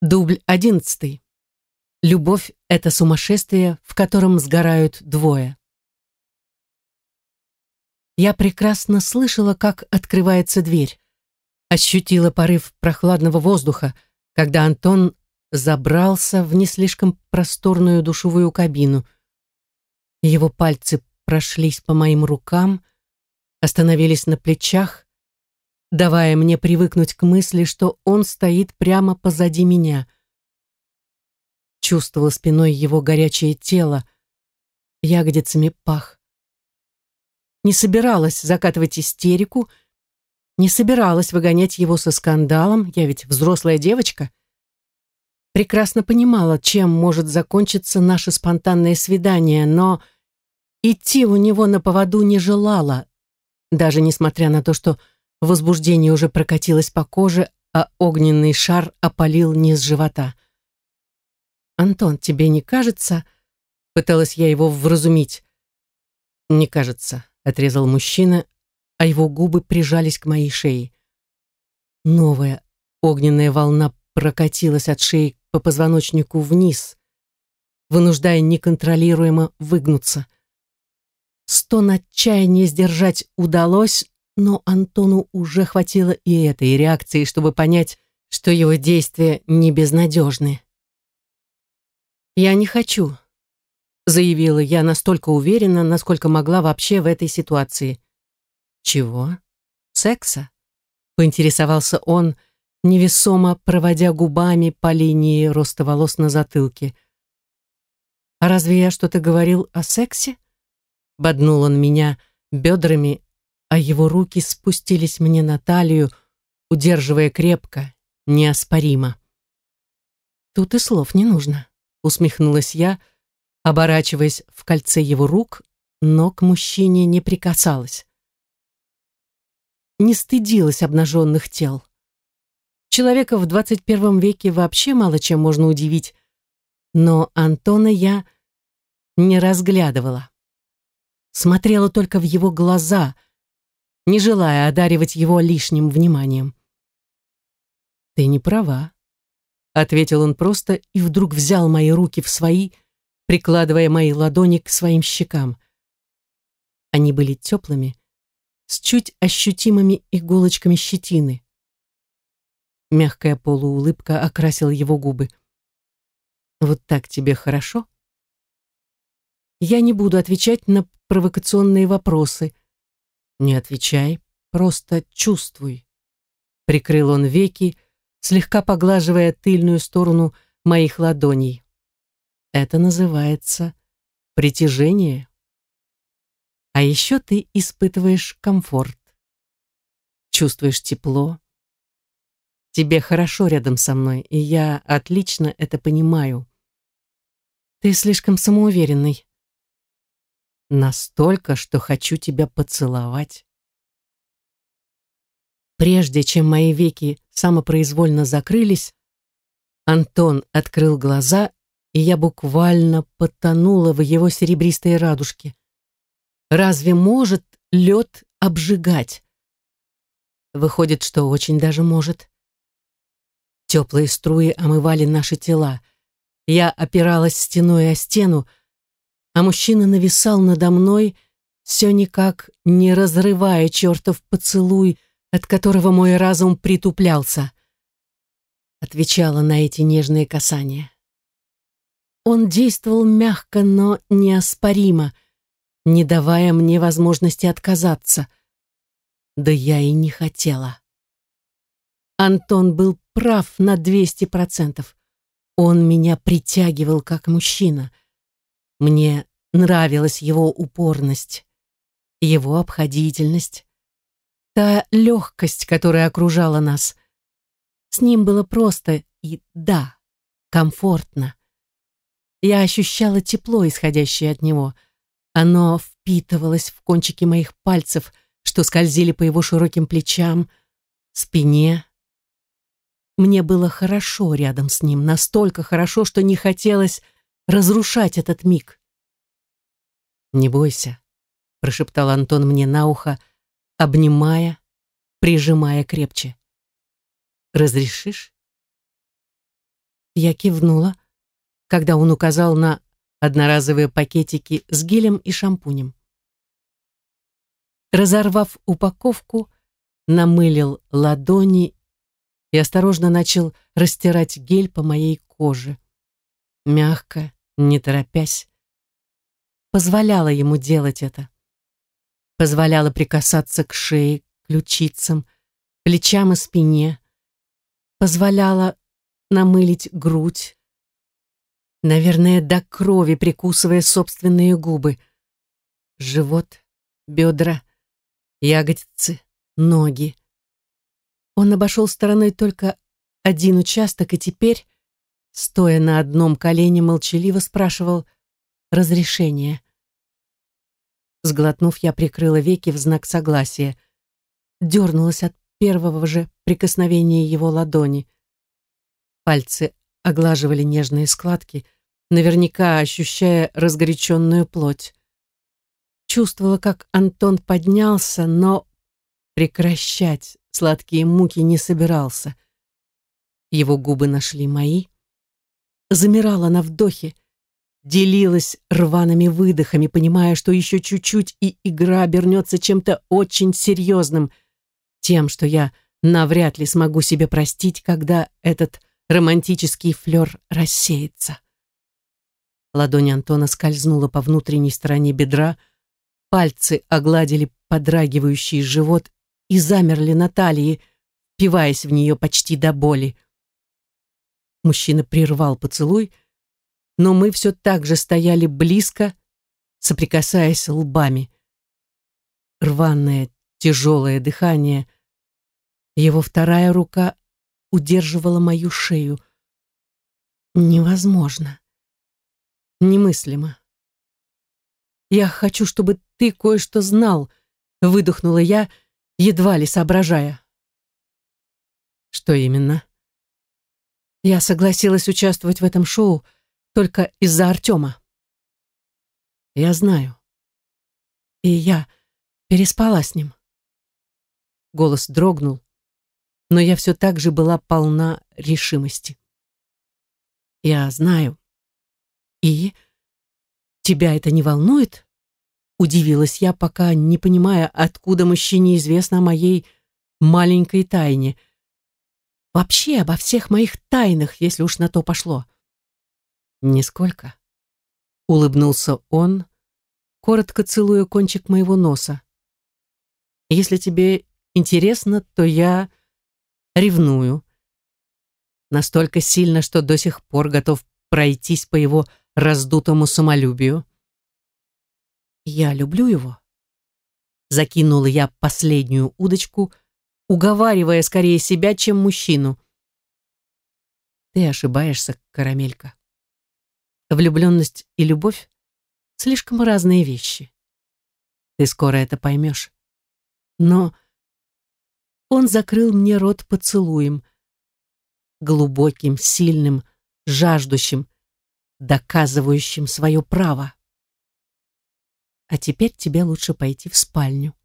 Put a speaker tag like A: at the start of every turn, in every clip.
A: Дубль одиннадцатый. Любовь — это сумасшествие, в котором сгорают двое. Я прекрасно слышала, как открывается дверь. Ощутила порыв прохладного воздуха, когда Антон забрался в не слишком просторную душевую кабину. Его пальцы прошлись по моим рукам, остановились на плечах, давая мне привыкнуть к мысли, что он стоит прямо позади меня. Чувствовала спиной его горячее тело, ягодицами пах. Не собиралась закатывать истерику, не собиралась выгонять его со скандалом, я ведь взрослая девочка. Прекрасно понимала, чем может закончиться наше спонтанное свидание, но идти у него на поводу не желала, даже несмотря на то, что Возбуждение уже прокатилось по коже, а огненный шар опалил низ живота. «Антон, тебе не кажется?» Пыталась я его вразумить. «Не кажется», — отрезал мужчина, а его губы прижались к моей шее. Новая огненная волна прокатилась от шеи по позвоночнику вниз, вынуждая неконтролируемо выгнуться. Стон отчаяния сдержать удалось, но Антону уже хватило и этой реакции, чтобы понять, что его действия не безнадежны. «Я не хочу», — заявила я настолько уверенно, насколько могла вообще в этой ситуации. «Чего? Секса?» — поинтересовался он, невесомо проводя губами по линии роста волос на затылке. «А разве я что-то говорил о сексе?» Боднул он меня бедрами, а его руки спустились мне на талию, удерживая крепко, неоспоримо. «Тут и слов не нужно», — усмехнулась я, оборачиваясь в кольце его рук, но к мужчине не прикасалась. Не стыдилась обнаженных тел. Человека в 21 веке вообще мало чем можно удивить, но Антона я не разглядывала. Смотрела только в его глаза — не желая одаривать его лишним вниманием. «Ты не права», — ответил он просто и вдруг взял мои руки в свои, прикладывая мои ладони к своим щекам. Они были теплыми, с чуть ощутимыми иголочками щетины. Мягкая полуулыбка окрасила его губы. «Вот так тебе хорошо?» Я не буду отвечать на провокационные вопросы, не отвечай, просто чувствуй. Прикрыл он веки, слегка поглаживая тыльную сторону моих ладоней. Это называется притяжение. А еще ты испытываешь комфорт. Чувствуешь тепло. Тебе хорошо рядом со мной, и я отлично это понимаю. Ты слишком самоуверенный. Настолько, что хочу тебя поцеловать. Прежде чем мои веки самопроизвольно закрылись, Антон открыл глаза, и я буквально потонула в его серебристой радужке. Разве может лед обжигать? Выходит, что очень даже может. Теплые струи омывали наши тела. Я опиралась стеной о стену, а мужчина нависал надо мной, все никак не разрывая чертов поцелуй, от которого мой разум притуплялся. Отвечала на эти нежные касания. Он действовал мягко, но неоспоримо, не давая мне возможности отказаться. Да я и не хотела. Антон был прав на двести процентов. Он меня притягивал как мужчина. Мне Нравилась его упорность, его обходительность, та легкость, которая окружала нас. С ним было просто и, да, комфортно. Я ощущала тепло, исходящее от него. Оно впитывалось в кончики моих пальцев, что скользили по его широким плечам, спине. Мне было хорошо рядом с ним, настолько хорошо, что не хотелось разрушать этот миг. «Не бойся», — прошептал Антон мне на ухо, обнимая, прижимая крепче. «Разрешишь?» Я кивнула, когда он указал на одноразовые пакетики с гелем и шампунем. Разорвав упаковку, намылил ладони и осторожно начал растирать гель по моей коже. Мягко, не торопясь. Позволяла ему делать это. Позволяла прикасаться к шее, ключицам, плечам и спине. Позволяла намылить грудь. Наверное, до крови прикусывая собственные губы. Живот, бедра, ягодицы, ноги. Он обошел стороной только один участок и теперь, стоя на одном колене, молчаливо спрашивал разрешение. Сглотнув, я прикрыла веки в знак согласия. Дернулась от первого же прикосновения его ладони. Пальцы оглаживали нежные складки, наверняка ощущая разгоряченную плоть. Чувствовала, как Антон поднялся, но прекращать сладкие муки не собирался. Его губы нашли мои. Замирала на вдохе, делилась рваными выдохами, понимая, что еще чуть-чуть и игра обернется чем-то очень серьезным, тем, что я навряд ли смогу себе простить, когда этот романтический флер рассеется. Ладонь Антона скользнула по внутренней стороне бедра, пальцы огладили подрагивающий живот и замерли на талии, впиваясь в нее почти до боли. Мужчина прервал поцелуй, но мы все так же стояли близко, соприкасаясь лбами. Рваное, тяжелое дыхание. Его вторая рука удерживала мою шею. Невозможно. Немыслимо. «Я хочу, чтобы ты кое-что знал», — выдохнула я, — едва ли соображая. Что именно? Я согласилась участвовать в этом шоу только из-за Артема. Я знаю. И я переспала с ним. Голос дрогнул, но я все так же была полна решимости. Я знаю. И тебя это не волнует? Удивилась я, пока не понимая, откуда мужчине известно о моей маленькой тайне. Вообще обо всех моих тайнах, если уж на то пошло. Нисколько. Улыбнулся он, коротко целуя кончик моего носа. Если тебе интересно, то я ревную. Настолько сильно, что до сих пор готов пройтись по его раздутому самолюбию. Я люблю его. Закинула я последнюю удочку, уговаривая скорее себя, чем мужчину. Ты ошибаешься, карамелька. Влюбленность и любовь — слишком разные вещи. Ты скоро это поймешь. Но он закрыл мне рот поцелуем, глубоким, сильным, жаждущим, доказывающим свое право а теперь тебе лучше пойти в спальню.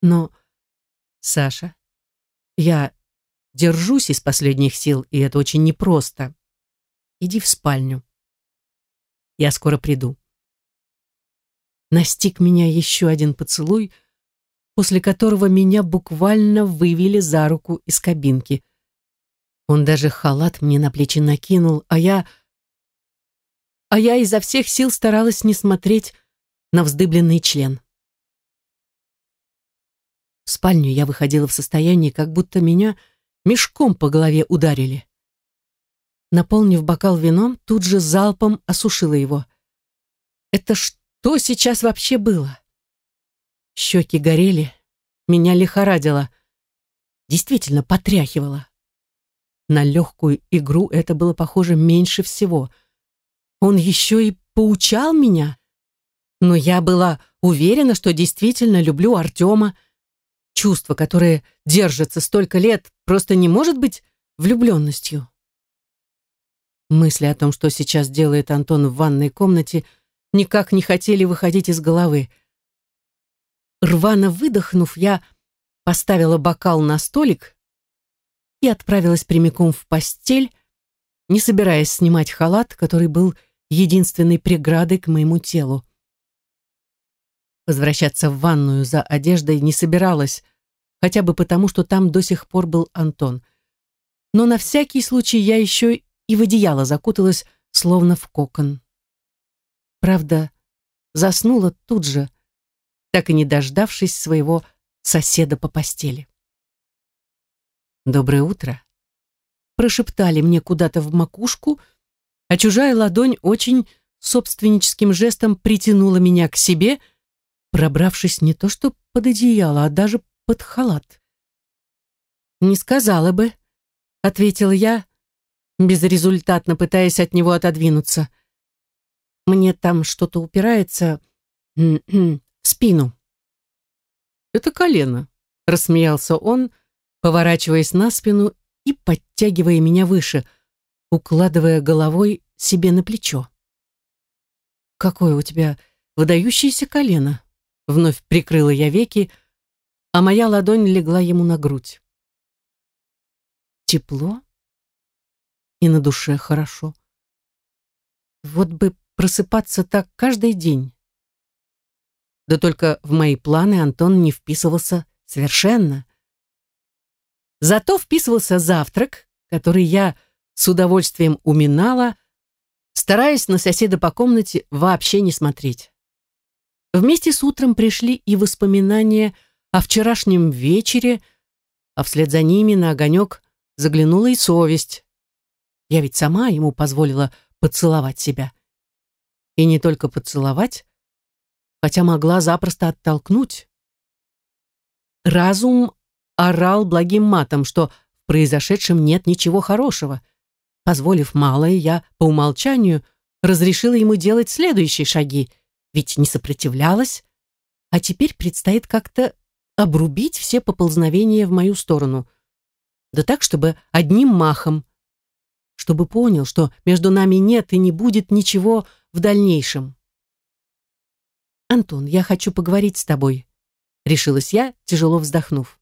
A: Но, Саша, я держусь из последних сил, и это очень непросто. Иди в спальню. Я скоро приду. Настиг меня еще один поцелуй, после которого меня буквально вывели за руку из кабинки. Он даже халат мне на плечи накинул, а я... А я изо всех сил старалась не смотреть на вздыбленный член. В спальню я выходила в состоянии, как будто меня мешком по голове ударили. Наполнив бокал вином, тут же залпом осушила его. Это что сейчас вообще было? Щеки горели, меня лихорадило. Действительно потряхивало. На легкую игру это было похоже меньше всего. Он еще и поучал меня, но я была уверена, что действительно люблю Артема. Чувство, которое держится столько лет, просто не может быть влюбленностью. Мысли о том, что сейчас делает Антон в ванной комнате, никак не хотели выходить из головы. Рвано выдохнув, я поставила бокал на столик и отправилась прямиком в постель, не собираясь снимать халат, который был единственной преградой к моему телу. Возвращаться в ванную за одеждой не собиралась, хотя бы потому, что там до сих пор был Антон. Но на всякий случай я еще и в одеяло закуталась, словно в кокон. Правда, заснула тут же, так и не дождавшись своего соседа по постели. «Доброе утро», — прошептали мне куда-то в макушку, а чужая ладонь очень собственническим жестом притянула меня к себе, пробравшись не то что под одеяло, а даже под халат. «Не сказала бы», — ответила я, безрезультатно пытаясь от него отодвинуться. «Мне там что-то упирается в спину». «Это колено», — рассмеялся он, поворачиваясь на спину и подтягивая меня выше, укладывая головой себе на плечо. «Какое у тебя выдающееся колено!» Вновь прикрыла я веки, а моя ладонь легла ему на грудь. Тепло и на душе хорошо. Вот бы просыпаться так каждый день. Да только в мои планы Антон не вписывался совершенно. Зато вписывался завтрак, который я с удовольствием уминала, стараясь на соседа по комнате вообще не смотреть. Вместе с утром пришли и воспоминания о вчерашнем вечере, а вслед за ними на огонек заглянула и совесть. Я ведь сама ему позволила поцеловать себя. И не только поцеловать, хотя могла запросто оттолкнуть. Разум орал благим матом, что в произошедшем нет ничего хорошего. Позволив малое, я по умолчанию разрешила ему делать следующие шаги — ведь не сопротивлялась, а теперь предстоит как-то обрубить все поползновения в мою сторону. Да так, чтобы одним махом, чтобы понял, что между нами нет и не будет ничего в дальнейшем. «Антон, я хочу поговорить с тобой», — решилась я, тяжело вздохнув.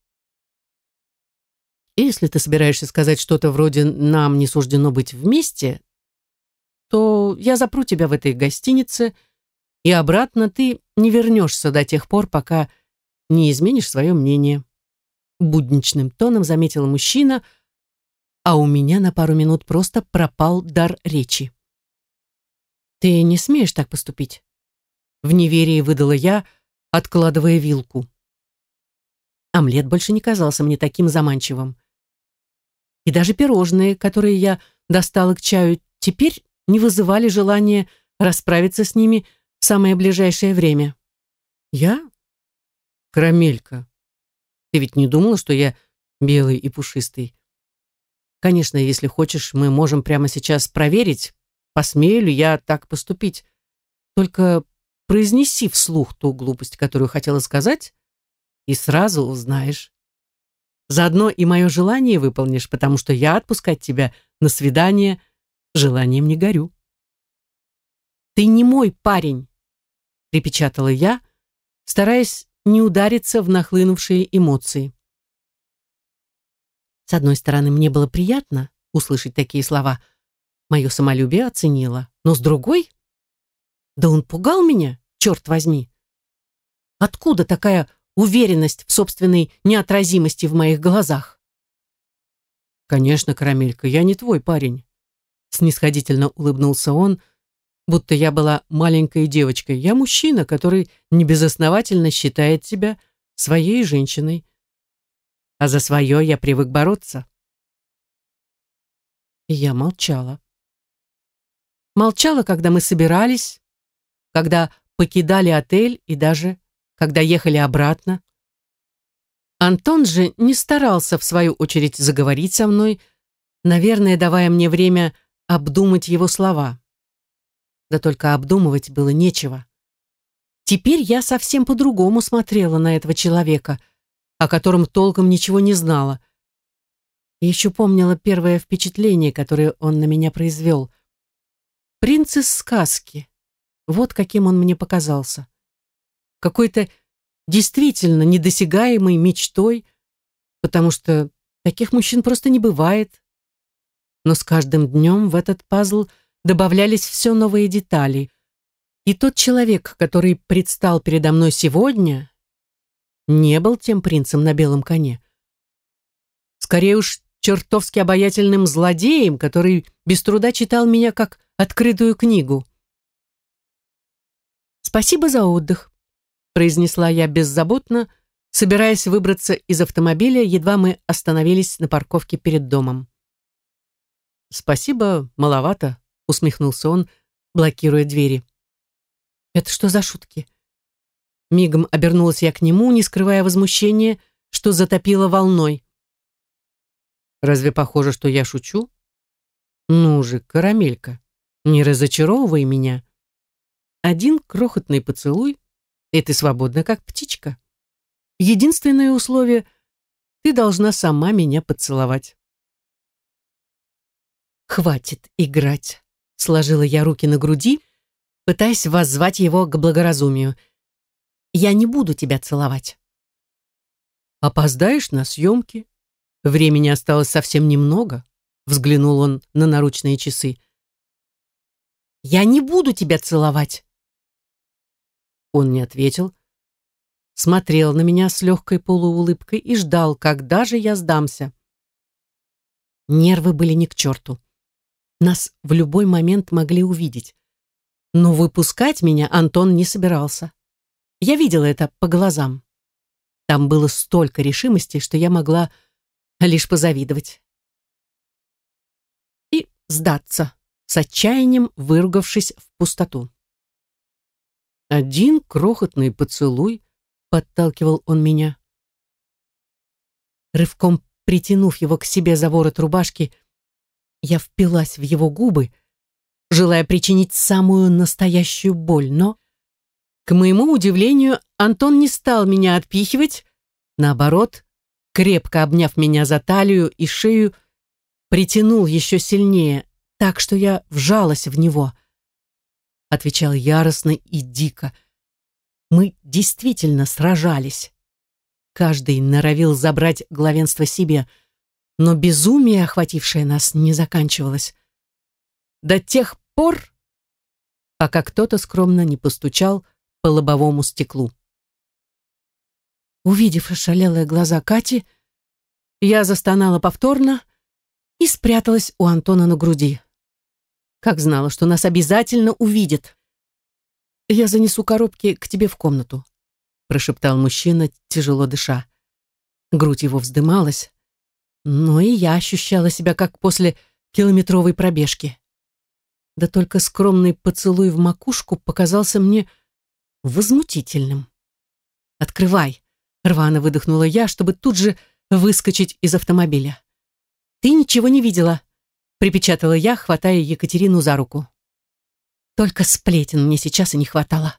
A: «Если ты собираешься сказать что-то вроде «нам не суждено быть вместе», то я запру тебя в этой гостинице и обратно ты не вернешься до тех пор, пока не изменишь свое мнение. Будничным тоном заметил мужчина, а у меня на пару минут просто пропал дар речи. «Ты не смеешь так поступить?» В неверии выдала я, откладывая вилку. Омлет больше не казался мне таким заманчивым. И даже пирожные, которые я достала к чаю, теперь не вызывали желания расправиться с ними в самое ближайшее время. Я? Карамелька. Ты ведь не думала, что я белый и пушистый? Конечно, если хочешь, мы можем прямо сейчас проверить, посмею ли я так поступить. Только произнеси вслух ту глупость, которую хотела сказать, и сразу узнаешь. Заодно и мое желание выполнишь, потому что я отпускать тебя на свидание желанием не горю. «Ты не мой парень», — припечатала я, стараясь не удариться в нахлынувшие эмоции. С одной стороны, мне было приятно услышать такие слова. Мое самолюбие оценило. Но с другой... Да он пугал меня, черт возьми. Откуда такая уверенность в собственной неотразимости в моих глазах? «Конечно, Карамелька, я не твой парень», — снисходительно улыбнулся он, — будто я была маленькой девочкой. Я мужчина, который небезосновательно считает себя своей женщиной. А за свое я привык бороться. И я молчала. Молчала, когда мы собирались, когда покидали отель и даже когда ехали обратно. Антон же не старался, в свою очередь, заговорить со мной, наверное, давая мне время обдумать его слова да только обдумывать было нечего. Теперь я совсем по-другому смотрела на этого человека, о котором толком ничего не знала. И еще помнила первое впечатление, которое он на меня произвел. Принц из сказки. Вот каким он мне показался. Какой-то действительно недосягаемой мечтой, потому что таких мужчин просто не бывает. но с каждым днем в этот пазл добавлялись все новые детали. И тот человек, который предстал передо мной сегодня, не был тем принцем на белом коне. Скорее уж чертовски обаятельным злодеем, который без труда читал меня как открытую книгу. «Спасибо за отдых», — произнесла я беззаботно, собираясь выбраться из автомобиля, едва мы остановились на парковке перед домом. «Спасибо, маловато», — усмехнулся он, блокируя двери. «Это что за шутки?» Мигом обернулась я к нему, не скрывая возмущения, что затопило волной. Разве похоже, что я шучу? Ну же, карамелька, не разочаровывай меня. Один крохотный поцелуй, и ты свободна, как птичка. Единственное условие — ты должна сама меня поцеловать. «Хватит играть», — сложила я руки на груди, пытаясь воззвать его к благоразумию. «Я не буду тебя целовать». «Опоздаешь на съемки?» Времени осталось совсем немного, взглянул он на наручные часы. Я не буду тебя целовать. Он не ответил, смотрел на меня с легкой полуулыбкой и ждал, когда же я сдамся. Нервы были не к черту. Нас в любой момент могли увидеть. Но выпускать меня Антон не собирался. Я видела это по глазам. Там было столько решимости, что я могла лишь позавидовать. И сдаться, с отчаянием выругавшись в пустоту. «Один крохотный поцелуй», — подталкивал он меня. Рывком притянув его к себе за ворот рубашки, я впилась в его губы, желая причинить самую настоящую боль, но, к моему удивлению, Антон не стал меня отпихивать, наоборот, крепко обняв меня за талию и шею, притянул еще сильнее, так что я вжалась в него. Отвечал яростно и дико. Мы действительно сражались. Каждый норовил забрать главенство себе, но безумие, охватившее нас, не заканчивалось. До тех пор, пока кто-то скромно не постучал по лобовому стеклу. Увидев ошалелые глаза Кати, я застонала повторно и спряталась у Антона на груди. Как знала, что нас обязательно увидят. «Я занесу коробки к тебе в комнату», прошептал мужчина, тяжело дыша. Грудь его вздымалась, но и я ощущала себя как после километровой пробежки. Да только скромный поцелуй в макушку показался мне возмутительным. «Открывай!» Рвано выдохнула я, чтобы тут же выскочить из автомобиля. «Ты ничего не видела», — припечатала я, хватая Екатерину за руку. Только сплетен мне сейчас и не хватало.